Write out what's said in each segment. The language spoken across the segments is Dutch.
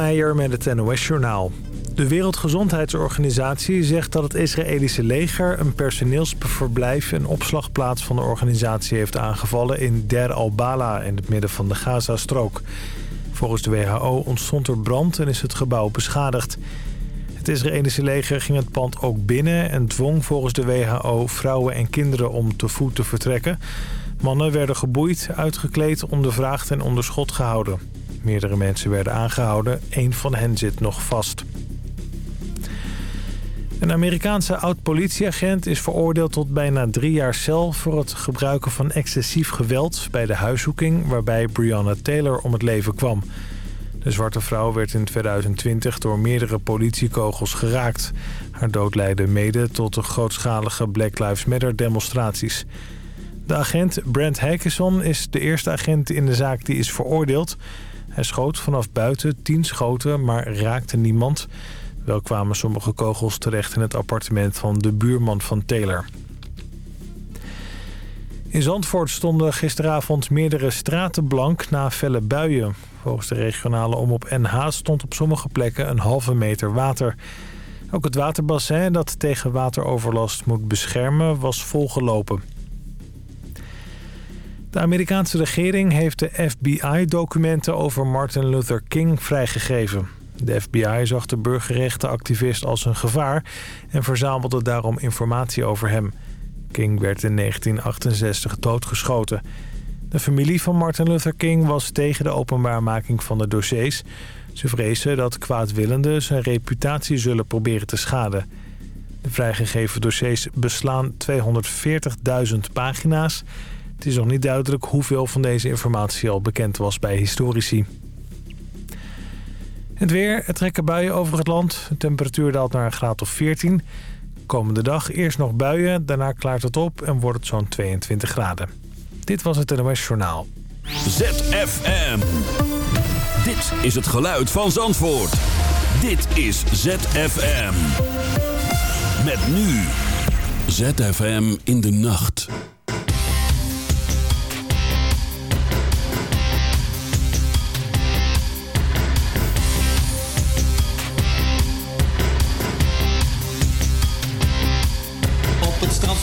Meijer met het NOS-journaal. De Wereldgezondheidsorganisatie zegt dat het Israëlische leger... een personeelsverblijf en opslagplaats van de organisatie heeft aangevallen... in Der al-Bala in het midden van de Gazastrook. Volgens de WHO ontstond er brand en is het gebouw beschadigd. Het Israëlische leger ging het pand ook binnen... en dwong volgens de WHO vrouwen en kinderen om te voet te vertrekken. Mannen werden geboeid, uitgekleed, ondervraagd en onder schot gehouden. Meerdere mensen werden aangehouden. Eén van hen zit nog vast. Een Amerikaanse oud-politieagent is veroordeeld tot bijna drie jaar cel... voor het gebruiken van excessief geweld bij de huiszoeking... waarbij Breonna Taylor om het leven kwam. De zwarte vrouw werd in 2020 door meerdere politiekogels geraakt. Haar dood leidde mede tot de grootschalige Black Lives Matter demonstraties. De agent Brent Hakeson is de eerste agent in de zaak die is veroordeeld... Hij schoot vanaf buiten tien schoten, maar raakte niemand. Wel kwamen sommige kogels terecht in het appartement van de buurman van Taylor. In Zandvoort stonden gisteravond meerdere straten blank na felle buien. Volgens de regionale omroep NH stond op sommige plekken een halve meter water. Ook het waterbassin dat tegen wateroverlast moet beschermen was volgelopen. De Amerikaanse regering heeft de FBI-documenten over Martin Luther King vrijgegeven. De FBI zag de burgerrechtenactivist als een gevaar en verzamelde daarom informatie over hem. King werd in 1968 doodgeschoten. De familie van Martin Luther King was tegen de openbaarmaking van de dossiers. Ze vrezen dat kwaadwillenden zijn reputatie zullen proberen te schaden. De vrijgegeven dossiers beslaan 240.000 pagina's... Het is nog niet duidelijk hoeveel van deze informatie al bekend was bij historici. Het weer, het trekken buien over het land. De temperatuur daalt naar een graad of 14. Komende dag eerst nog buien, daarna klaart het op en wordt het zo'n 22 graden. Dit was het NOS Journaal. ZFM. Dit is het geluid van Zandvoort. Dit is ZFM. Met nu. ZFM in de nacht.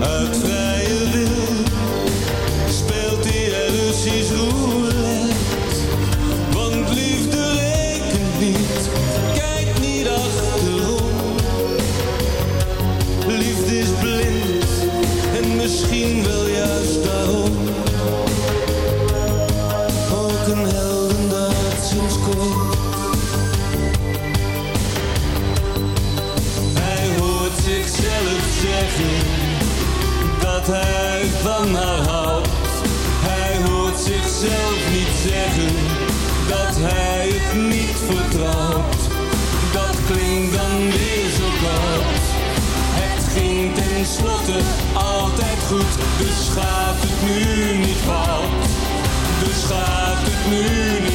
Uit vrije wil speelt er Russisch roulette. Want liefde rekent niet, kijk niet achterom. Liefde is blind en misschien wel juist daarom. Hij hoort zichzelf niet zeggen dat hij het niet vertrouwt. Dat klinkt dan weer zo koud. Het ging tenslotte altijd goed, dus het nu niet fout. Dus het nu niet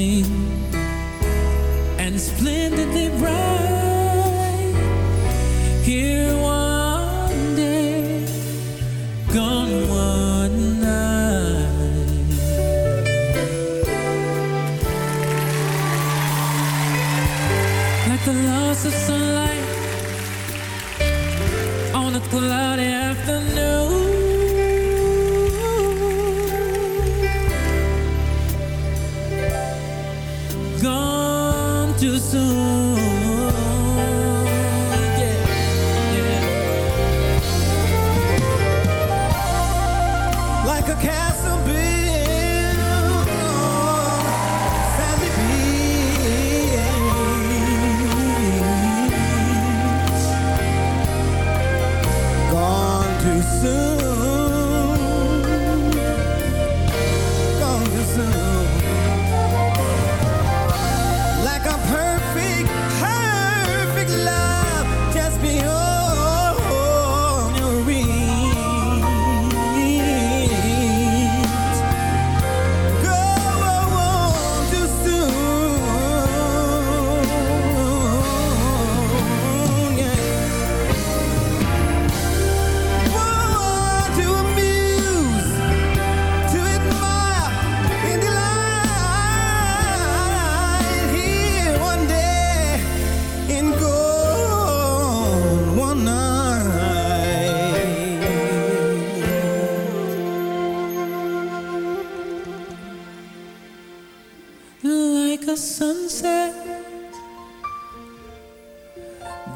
sing and splendidly bright. Here one day, gone one night. Like the loss of sunlight on a cloud.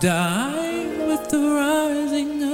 dying with the rising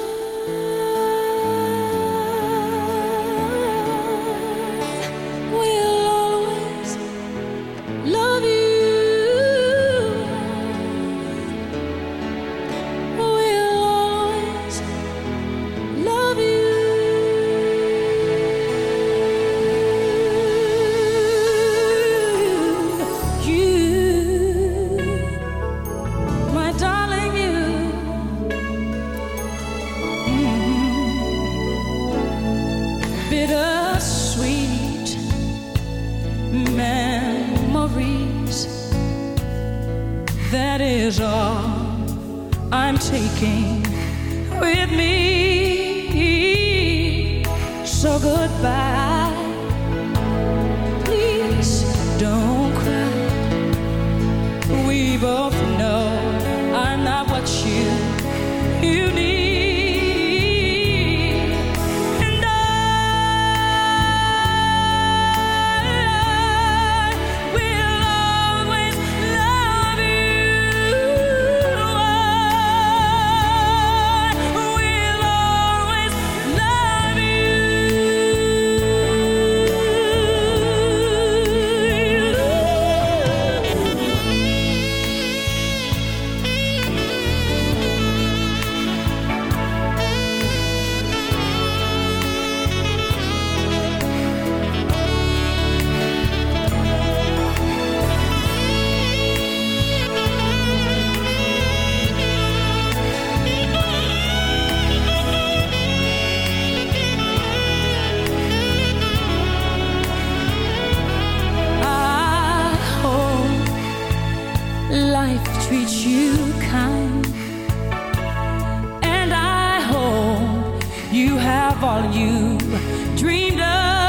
you have all you dreamed of.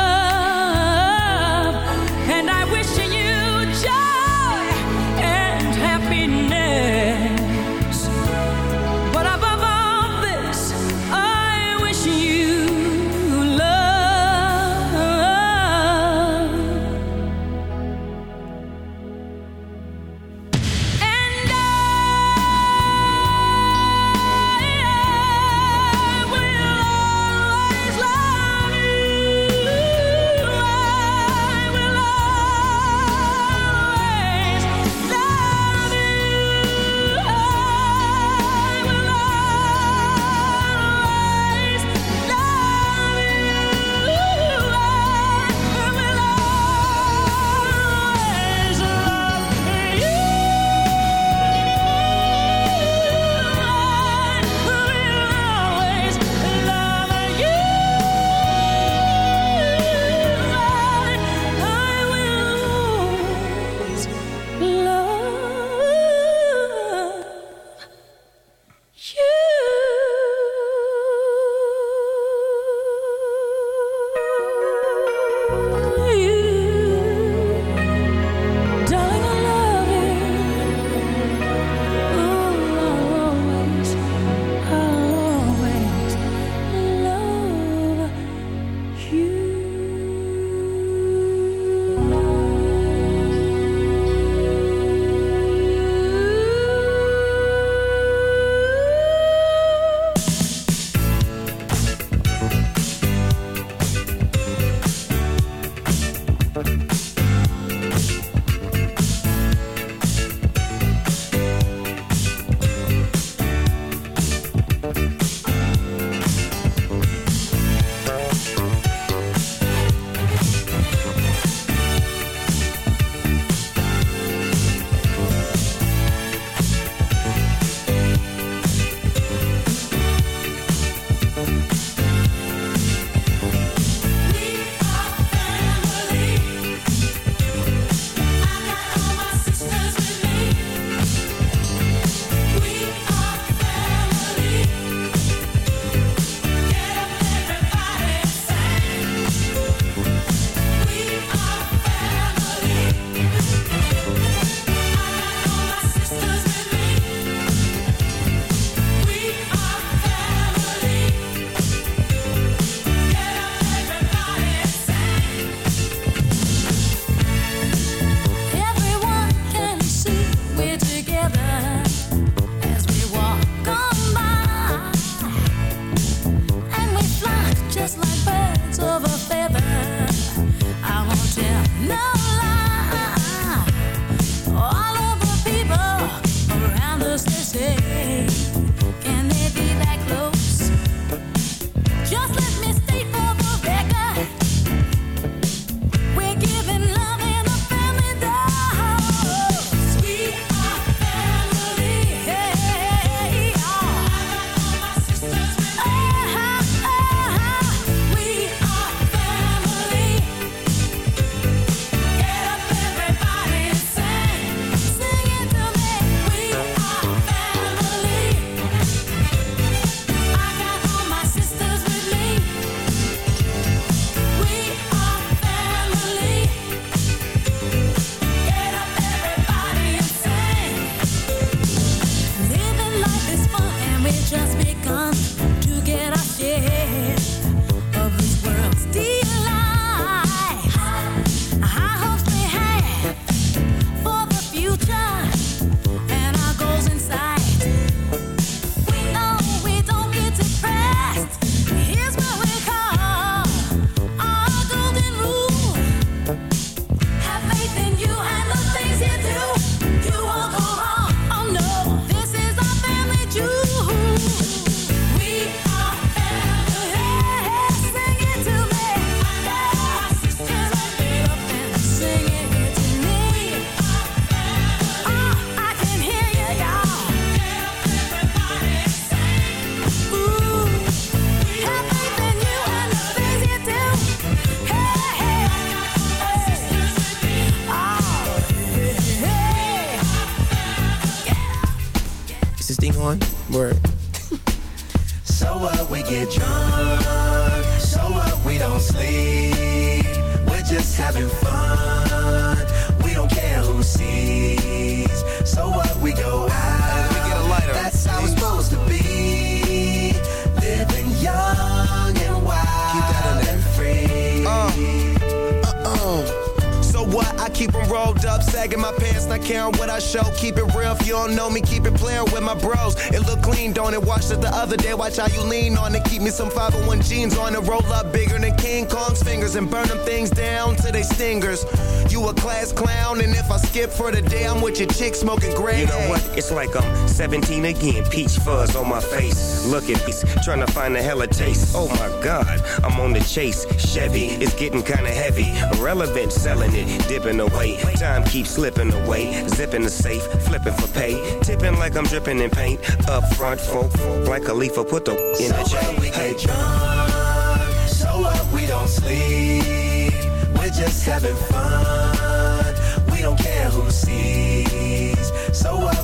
Your chick smoking gray. You know what? It's like I'm 17 again. Peach fuzz on my face. Look at me, trying to find a hella taste. Oh my god, I'm on the chase. Chevy, it's getting kinda heavy. Irrelevant, selling it, dipping away. Time keeps slipping away. Zipping the safe, flipping for pay. Tipping like I'm dripping in paint. Up front, folk, like a leaf, put the in So the what? chain. We Hey. get drunk. So what? We don't sleep. We're just having fun. We don't care who sees.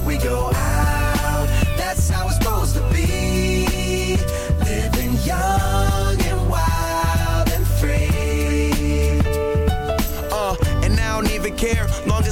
We go out. That's how it's supposed to be. Living young and wild and free. Uh, and I don't even care. Long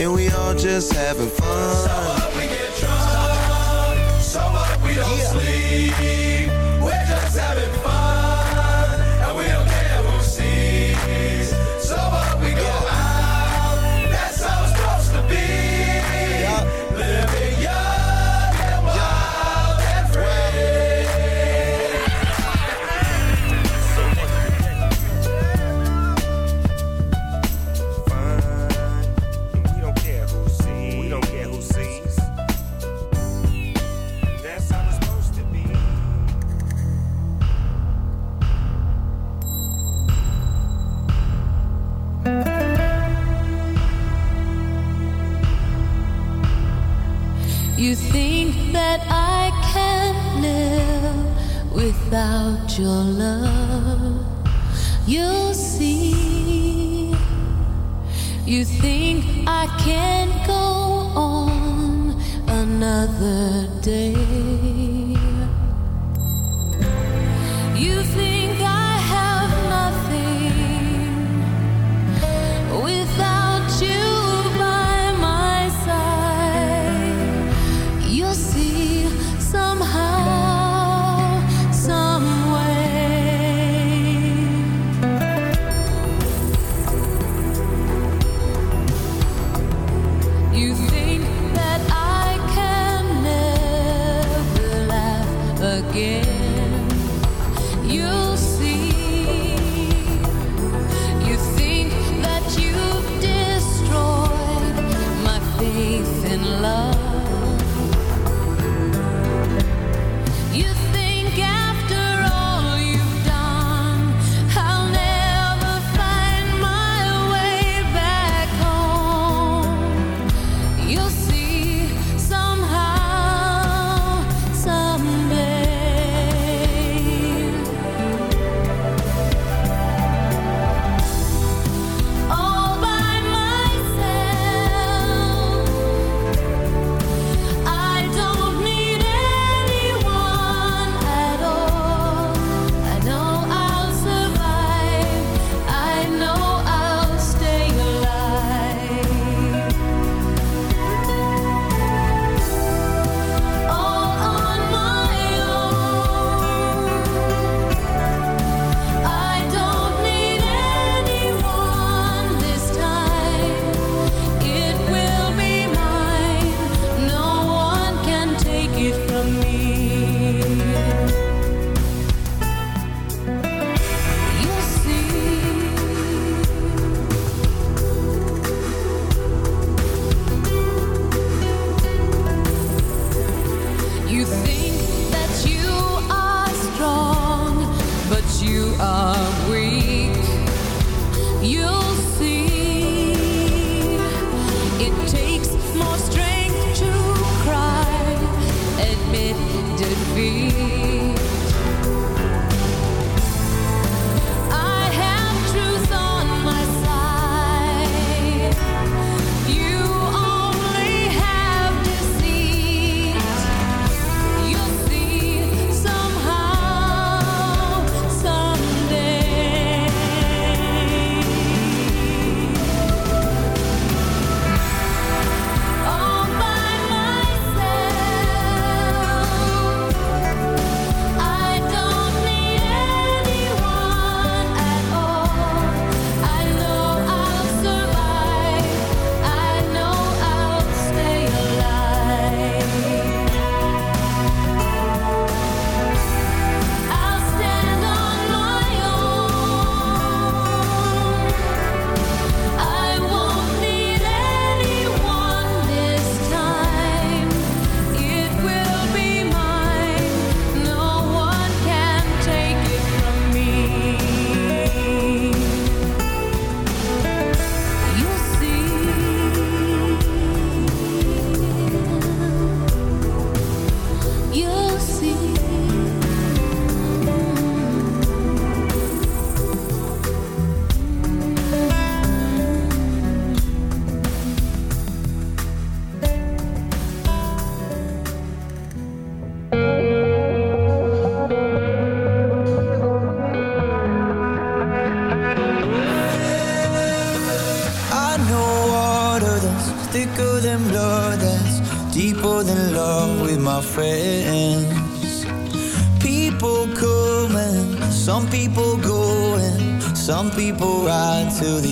and we all just having fun. We get drunk. So what? We don't sleep. Without your love? You'll see. You think I can go on another day? to the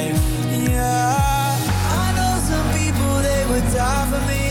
would die for me.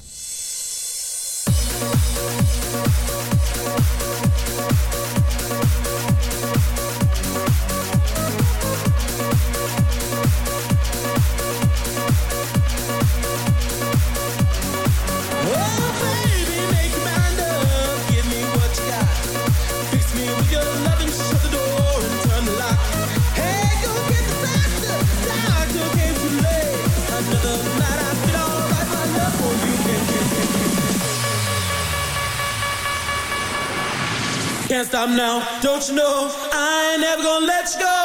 you know I ain't never gonna let you go.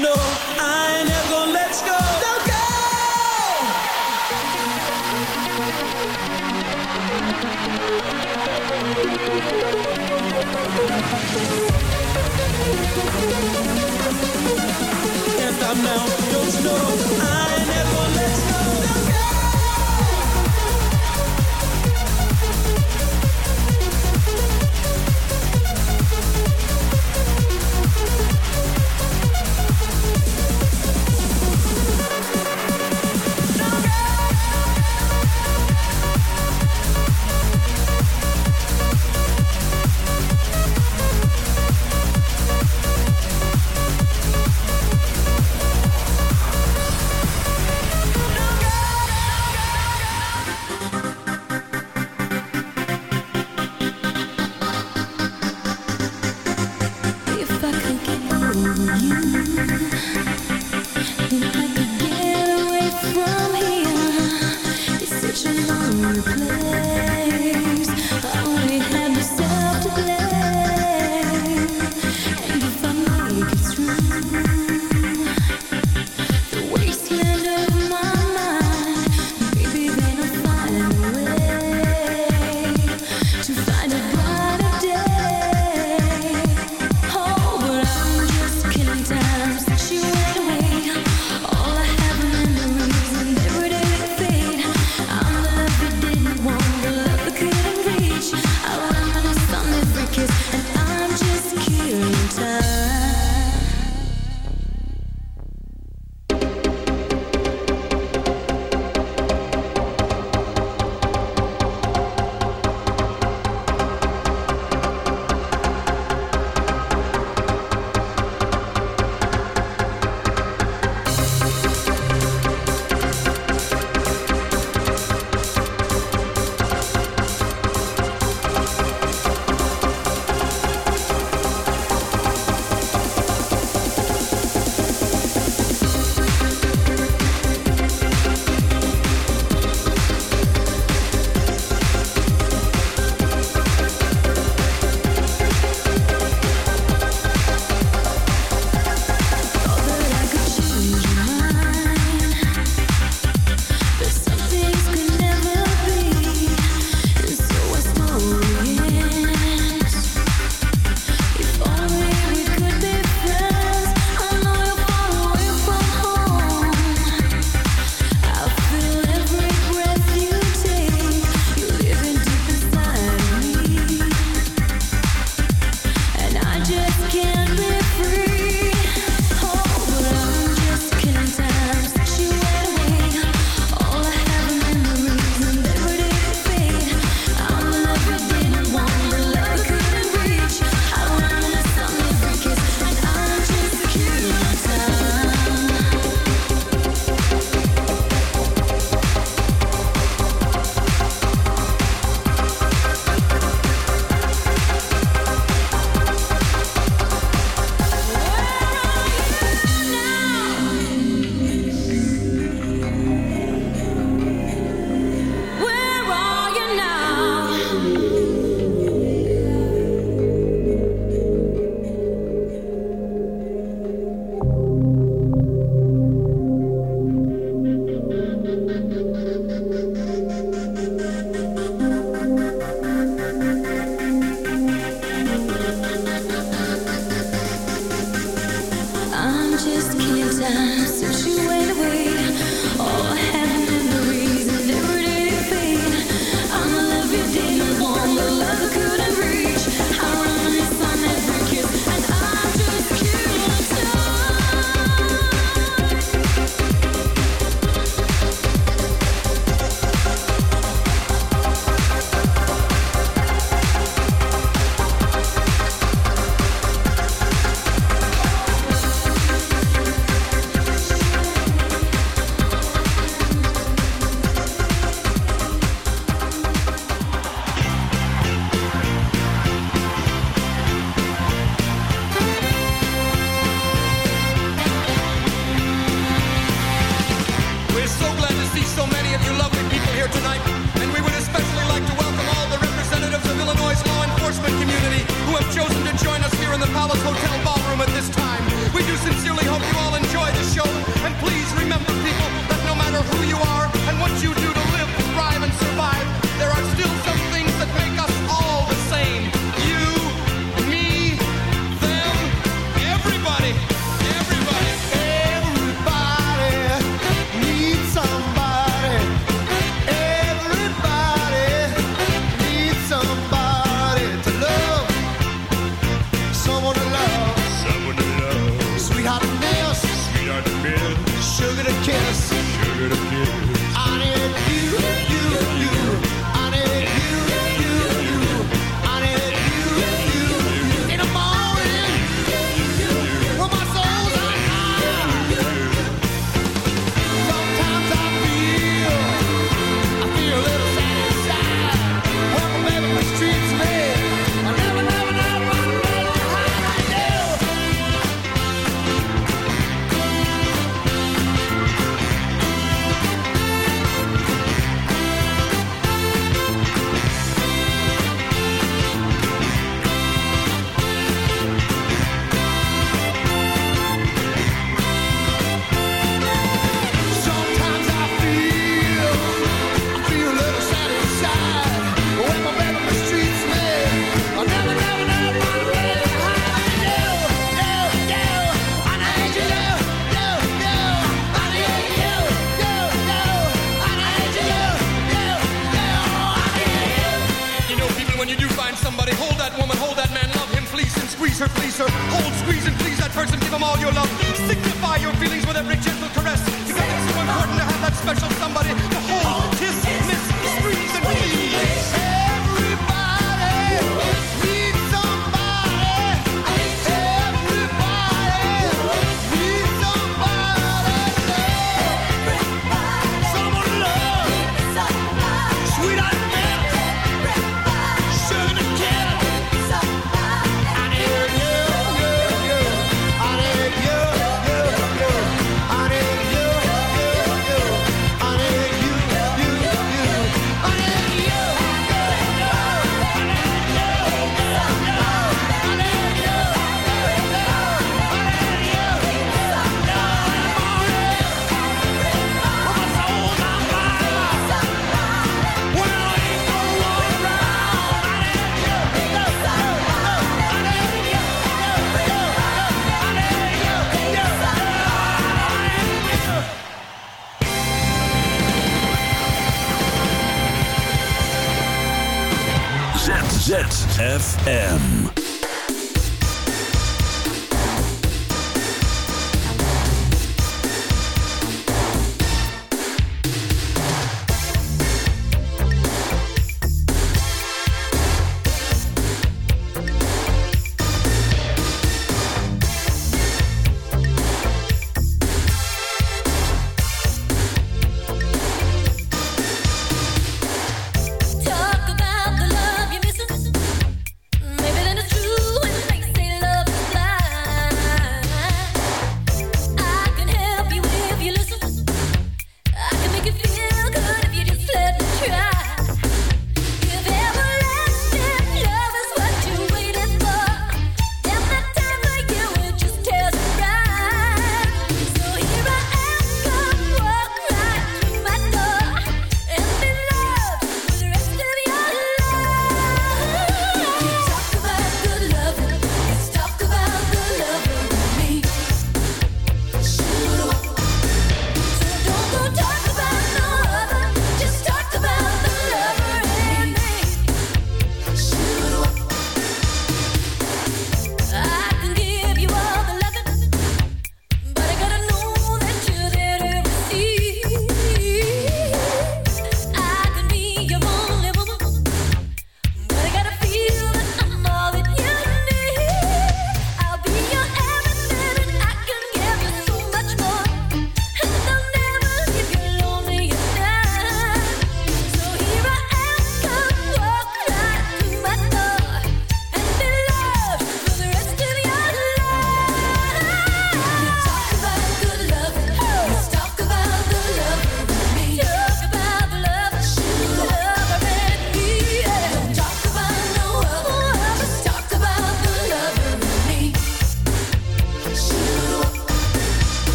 no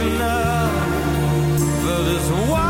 enough for this one.